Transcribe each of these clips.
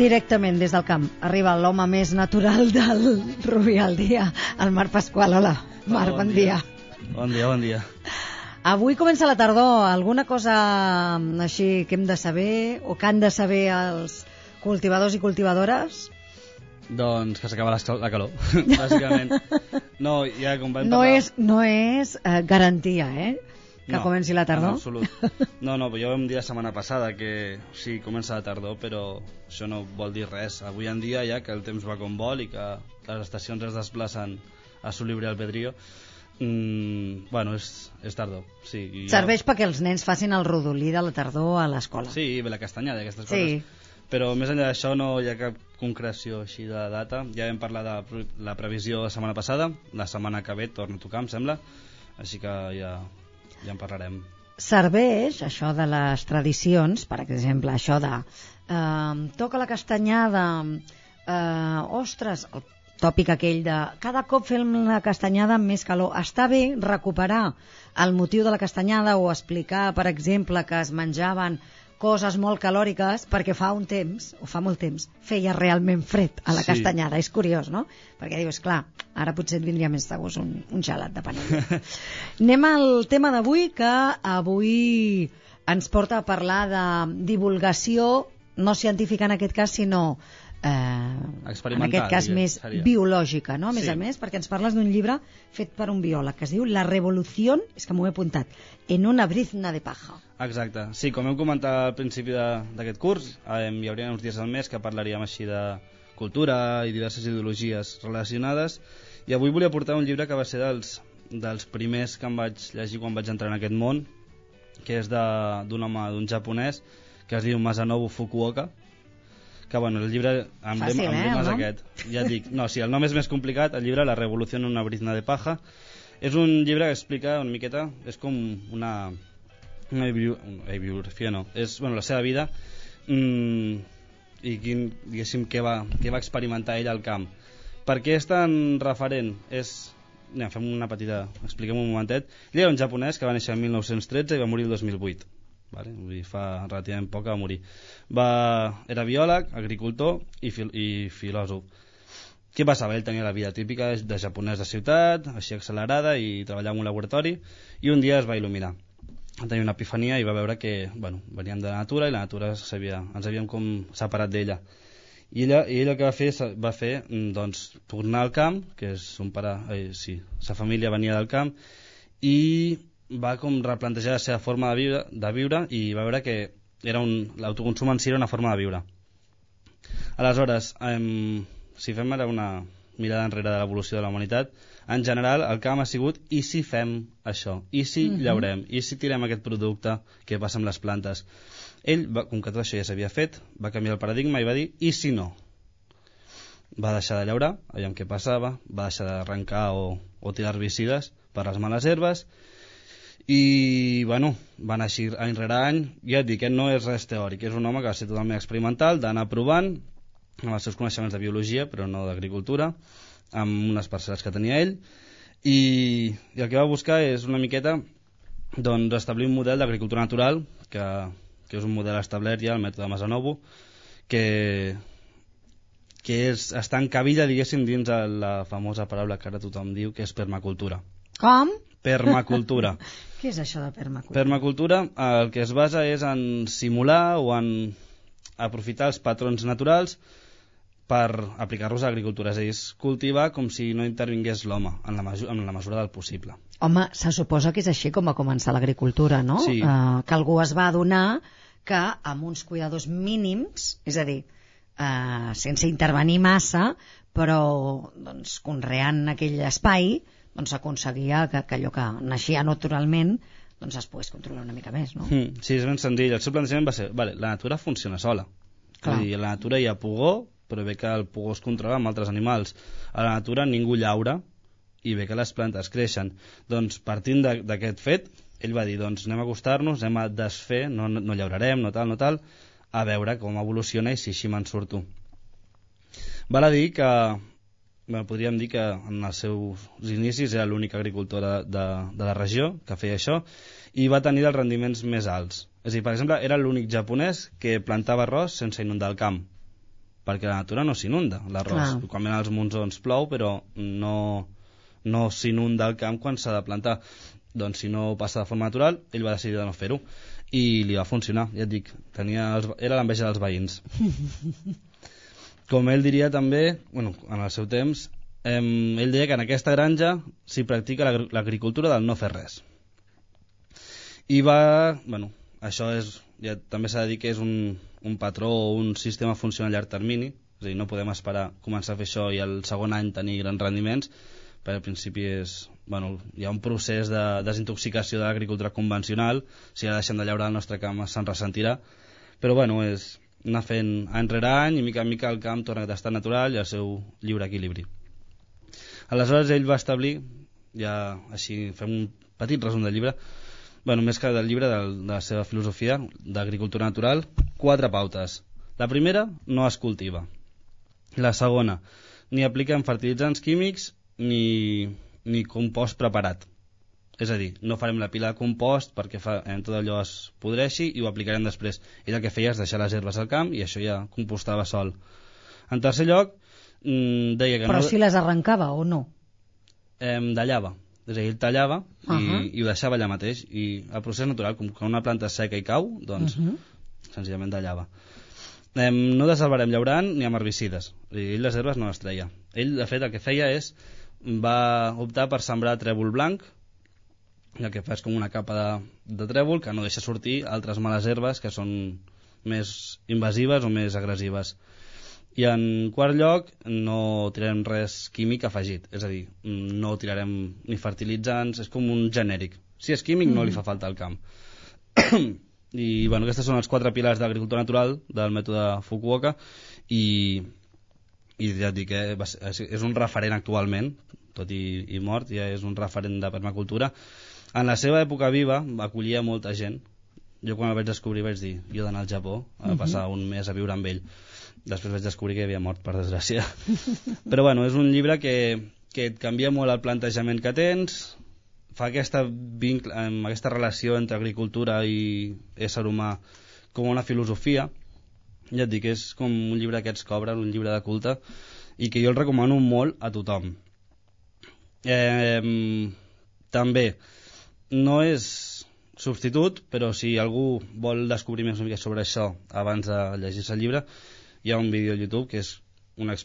Directament des del camp arriba l'home més natural del Rubí al dia, el Marc Pasqual. Hola, Marc, bon, bon dia. dia. Bon dia, bon dia. Avui comença la tardor. Alguna cosa mm, així que hem de saber o que han de saber els cultivadors i cultivadores? Doncs que s'acaba la calor, bàsicament. No, ja com vam no parlar... És, no és eh, garantia, eh? Que no, comenci la tardor? en absolut. No, no, ja vam dir la setmana passada que sí, comença la tardor, però això no vol dir res. Avui en dia, ja que el temps va com vol i que les estacions es desplacen a su libre albedrío, mm, bueno, és, és tardor. Sí, i ja... Serveix perquè els nens facin el rodolí de la tardor a l'escola. Sí, i la castanyada, aquestes sí. coses. Però més enllà d'això no hi ha cap concreció així de data. Ja vam parlar de la previsió la setmana passada, la setmana que ve torna a tocar, em sembla, així que ja ja en parlarem. Serveix, això de les tradicions, per exemple, això de eh, toca la castanyada, eh, ostres, el tòpic aquell de cada cop fem la castanyada amb més calor. Està bé recuperar el motiu de la castanyada o explicar, per exemple, que es menjaven coses molt calòriques perquè fa un temps, o fa molt temps, feia realment fred a la sí. castanyada. És curiós, no? Perquè dius, clar, ara potser et vindria més de gust un, un gelat de panella. Anem al tema d'avui, que avui ens porta a parlar de divulgació no científica en aquest cas, sinó eh, en aquest cas diguem, més seria. biològica, no? A més Sí. a més, perquè ens parles d'un llibre fet per un biòleg que es diu La revolució, és que m'ho he apuntat, en una brizna de paja. Exacte. Sí, com hem comentat al principi d'aquest curs, eh, hi hauria uns dies al mes que parlaríem així de cultura i diverses ideologies relacionades, i avui volia portar un llibre que va ser dels, dels primers que em vaig llegir quan vaig entrar en aquest món, que és de- d'un home, d'un japonès, que es diu Masanobu Fukuoka, que bueno, el llibre em Fàcil, em eh, el és aquest. Ja et dic, no, sí, el nom és més complicat, el llibre La revolució en una brizna de paja. És un llibre que explica una miqueta, és com una, una, bio, una biografia, no, és bueno, la seva vida mm, i quin, diguéssim, què va, què va experimentar ell al camp. Per què és tan referent? És, anem, fem una petita, expliquem un momentet. Ell era un japonès que va néixer el 1913 i va morir el 2008. Vale? Vull dir, fa relativament poc va morir. Va, era biòleg, agricultor i, fil, i filòsof. Què passava? Ell tenia la vida típica de japonès de ciutat, així accelerada, i treballava en un laboratori, i un dia es va il·luminar. Va tenir una epifania i va veure que bueno, veníem de la natura i la natura sabia, ens havíem com separat d'ella. I ella, i ella el que va fer, va fer mm, doncs, tornar al camp, que és un pare, eh, sí, sa família venia del camp, i va com replantejar la seva forma de viure, de viure i va veure que era un l'autoconsum en si era una forma de viure. Aleshores, em, si fem ara una mirada enrere de l'evolució de la humanitat, en general el camp ha sigut i si fem això, i si Mhm. llaurem, i si tirem aquest producte que passa amb les plantes. Ell, va, com que tot això ja s'havia fet, va canviar el paradigma i va dir i si no? Va deixar de llaurar, aviam què passava, va deixar d'arrencar o, o tirar herbicides per les males herbes, i bueno, va anar així any rere any. Ja et dic, eh, no és res teòric. És un home que va ser totalment experimental d'anar provant amb els seus coneixements de biologia però no d'agricultura amb unes parcel·les que tenia ell. I, i el que va buscar és una miqueta doncs establir un model d'agricultura natural que, que és un model establert ja el mètode Masanobu que que és, està encabida diguéssim dins la famosa paraula que ara tothom diu que és permacultura. Com? Permacultura Què és això de permacultura? Permacultura el que es basa és en simular o en aprofitar els patrons naturals per aplicar-los a l'agricultura, és a dir, és cultivar com si no intervingués l'home en, la en la mesura del possible. Home, se suposa que és així com va començar l'agricultura, no? Sí. Eh, que algú es va adonar que amb uns cuidadors mínims, és a dir, eh, sense intervenir massa, però doncs, conreant aquell espai, doncs aconseguia que, que allò que naixia naturalment doncs es pogués controlar una mica més, no? Mm, sí, és ben senzill. El seu plantejament va ser, vale, la natura funciona sola. Clar. Vull dir, la natura hi ha pugó, però bé que el pugó es controla amb altres animals. A la natura ningú llaura i bé que les plantes creixen. Doncs partint d'aquest fet, ell va dir, doncs anem a acostar-nos, anem a desfer, no, no llaurarem, no tal, no tal, a veure com evoluciona i si així me'n surto. Val a dir que podríem dir que en els seus inicis era l'únic agricultor de, de, de la regió que feia això i va tenir els rendiments més alts. És a dir, per exemple, era l'únic japonès que plantava arròs sense inundar el camp. perquè la natura no s'inunda, l'arròs. Quan venen els monsons plou, però no, no s'inunda el camp quan s'ha de plantar. Doncs si no passa de forma natural, ell va decidir de no fer-ho. I li va funcionar, ja et dic, tenia els, era l'enveja dels veïns. Com ell diria també, bueno, en el seu temps, eh, ell deia que en aquesta granja s'hi practica l'agri- l'agricultura del no fer res. I va, bueno, això és, ja també s'ha de dir que és un, un patró o un sistema que funciona a llarg termini, és a dir, no podem esperar començar a fer això i el segon any tenir grans rendiments, perquè al principi és, bueno, hi ha un procés de desintoxicació de l'agricultura convencional, si ara deixem de llaurar el nostre camp se'n ressentirà, però bueno, és anar fent any rere any i mica en mica el camp torna a estar natural i al seu lliure equilibri. Aleshores ell va establir, ja així fem un petit resum del llibre, bueno, més que del llibre, del, de la seva filosofia d'agricultura natural, quatre pautes. La primera, no es cultiva. La segona, ni apliquen fertilitzants químics ni, ni compost preparat. És a dir, no farem la pila de compost perquè fa, eh, tot allò es podreixi i ho aplicarem després. Ell el que feia és deixar les herbes al camp i això ja compostava sol. En tercer lloc, mm, deia que Però no... si les arrencava o no? eh, tallava. És a dir, ell tallava i, Uh -huh. i ho deixava allà mateix. I el procés natural, com que una planta seca i cau, doncs Uh -huh. senzillament tallava. Eh, no desalvarem llaurant ni amb herbicides. Ell les herbes no les treia. Ell, de fet, el que feia és va optar per sembrar trèvol blanc, i el que fa és com una capa de, de trèvol que no deixa sortir altres males herbes que són més invasives o més agressives. I en quart lloc, no tirarem res químic afegit, és a dir, no tirarem ni fertilitzants, és com un genèric. Si és químic, no li fa falta al camp. I, bueno, aquestes són els quatre pilars de l'agricultura natural del mètode Fukuoka i, i ja et dic és, és un referent actualment, tot i, i mort, ja és un referent de permacultura. En la seva època viva acollia molta gent. Jo quan el vaig descobrir vaig dir, jo d'anar al Japó, a passar un mes a viure amb ell. Després vaig descobrir que havia mort, per desgràcia. Però bueno, és un llibre que, que et canvia molt el plantejament que tens, fa aquesta, vincle, aquesta relació entre agricultura i ésser humà com una filosofia. Ja et dic, és com un llibre que ets cobra, un llibre de culte, i que jo el recomano molt a tothom. Eh, també, no és substitut, però si algú vol descobrir més una mica sobre això abans de llegir-se el llibre, hi ha un vídeo a YouTube que és una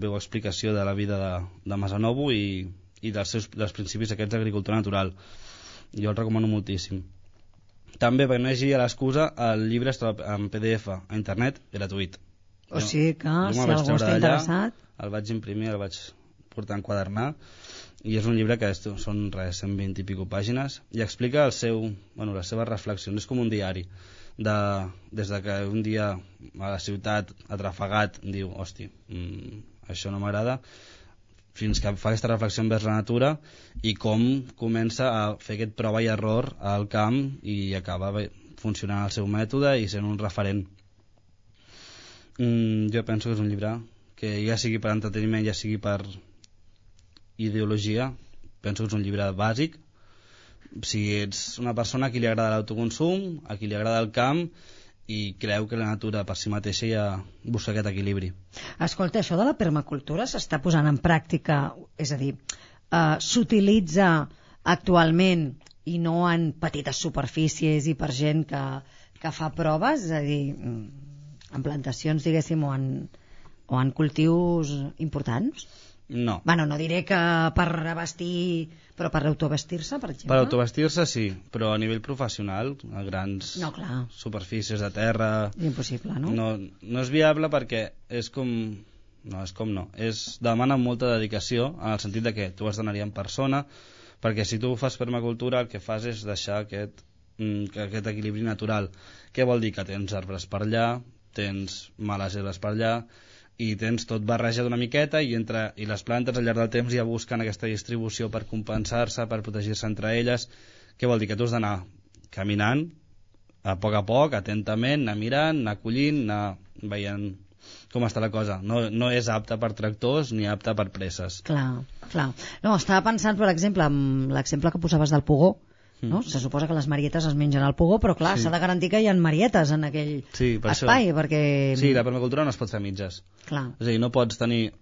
veu explicació de la vida de, de Masanobu i, i dels, seus, dels principis aquests d'agricultura natural. Jo el recomano moltíssim. També, perquè no hi hagi a l'excusa, el llibre es troba en PDF a internet, gratuït. O sigui que, si algú està interessat... El vaig imprimir, el vaig portar a enquadernar, i és un llibre que és, són res, 120 i pico pàgines, i explica el seu, bueno, les seves reflexions, és com un diari. De, des de que un dia a la ciutat, atrafegat, diu, hosti, mm, això no m'agrada, fins que fa aquesta reflexió envers la natura i com comença a fer aquest prova i error al camp i acaba funcionant el seu mètode i sent un referent. Mm, jo penso que és un llibre que ja sigui per entreteniment, ja sigui per ideologia, penso que és un llibre bàsic. Si ets una persona a qui li agrada l'autoconsum, a qui li agrada el camp i creu que la natura per si mateixa ja busca aquest equilibri. Escolta, això de la permacultura s'està posant en pràctica, és a dir, eh, s'utilitza actualment i no en petites superfícies i per gent que, que fa proves, és a dir, mm, en plantacions, diguéssim, o en, o en cultius importants? No. Bueno, no diré que per abastir, però per autovestir-se, per exemple. Per autovestir-se sí, però a nivell professional, a grans No, clar, superfícies de terra, impossible, no? no, no és viable perquè és com... No, és com no. És, demana molta dedicació en el sentit de que tu has d'anar-hi en persona perquè si tu fas permacultura el que fas és deixar aquest, mm, que- aquest equilibri natural. Què vol dir? Que tens arbres per allà, tens males herbes per allà i tens tot barrejat una miqueta i, entre, i les plantes al llarg del temps ja busquen aquesta distribució per compensar-se, per protegir-se entre elles. Què vol dir? Que tu has d'anar caminant a poc a poc, atentament, anar mirant, anar collint, anar veient com està la cosa. No, no és apte per tractors ni apte per presses. Clar, clar. No, estava pensant, per exemple, en l'exemple que posaves del pugó, no? Se suposa que les marietes es mengen al pugó, però clar, Sí. s'ha de garantir que hi ha marietes en aquell Sí, per això. espai, perquè... Sí, la permacultura no es pot fer a mitges. Clar, És a dir, no pots tenir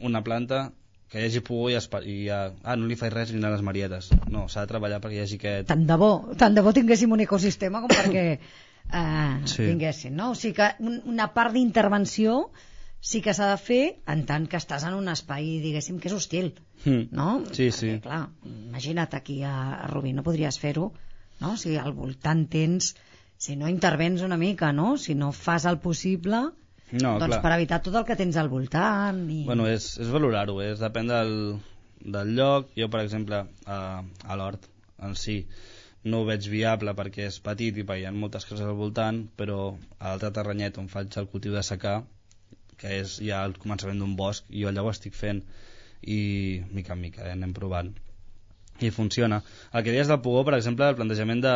una planta que hi hagi pugó i, i ja, ah, no li faig res ni a les marietes. No, s'ha de treballar perquè hi hagi aquest... tant de bo, tant de bo tinguéssim un ecosistema com perquè eh, Sí. tinguessin, no? O sigui que un, una part d'intervenció sí que s'ha de fer en tant que estàs en un espai, diguéssim, que és hostil, Mm. no? Sí, sí. Perquè, clar, imagina't aquí a, a Rubí, no podries fer-ho, no? Sigui, al voltant tens... Si no intervens una mica, no? Si no fas el possible, No, doncs clar. per evitar tot el que tens al voltant i... Bueno, és, és valorar-ho, és depèn del, del lloc. Jo, per exemple, a, a l'hort en si no ho veig viable perquè és petit i hi ha moltes coses al voltant, però a l'altre terrenyet on faig el cultiu de secà, que és ja el començament d'un bosc, i jo allà ho estic fent i mica en mica eh, anem provant i funciona. El que deies del Pugó, per exemple, el plantejament de...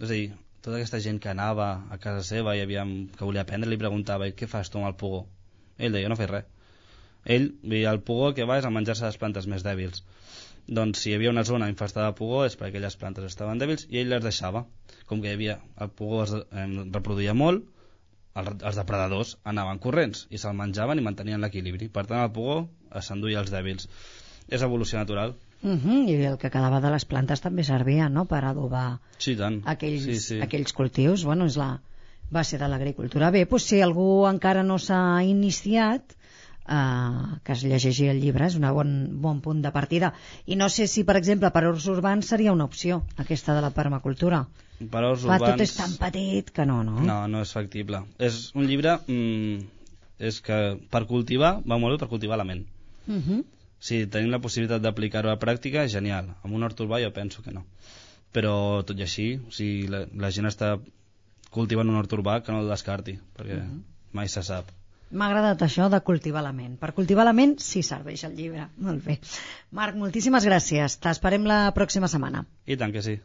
És a dir, tota aquesta gent que anava a casa seva i havia, que volia aprendre li preguntava "I què fas tu amb el Pugó? Ell deia, no faig res. Ell, dir, el Pugó que va és a menjar-se les plantes més dèbils. Doncs si hi havia una zona infestada de Pugó és perquè aquelles plantes estaven dèbils i ell les deixava. Com que hi havia, el Pugó es eh, reproduïa molt, els depredadors anaven corrents i se'l menjaven i mantenien l'equilibri. Per tant, el Pugó s'enduia els dèbils. És evolució natural. Uh -huh, I el que quedava de les plantes també servia, no?, per adobar Sí, tant. aquells, sí, sí. aquells cultius. Bueno, és la base de l'agricultura. Bé, doncs si algú encara no s'ha iniciat, eh, que es llegeixi el llibre, és un bon, bon punt de partida. I no sé si, per exemple, per Urs Urbans seria una opció, aquesta de la permacultura. Per Clar, urbans... tot és tan petit que no, no? No, no és factible. És un llibre mm, és que per cultivar va molt bé per cultivar la ment. Uh -huh. Si tenim la possibilitat d'aplicar-ho a pràctica, genial. Amb un hort urbà jo penso que no. Però tot i així, si la, la gent està cultivant un hort urbà, que no el descarti, perquè uh -huh. mai se sap. M'ha agradat això de cultivar la ment. Per cultivar la ment sí serveix el llibre. Molt bé. Marc, moltíssimes gràcies. T'esperem la pròxima setmana. I tant que sí.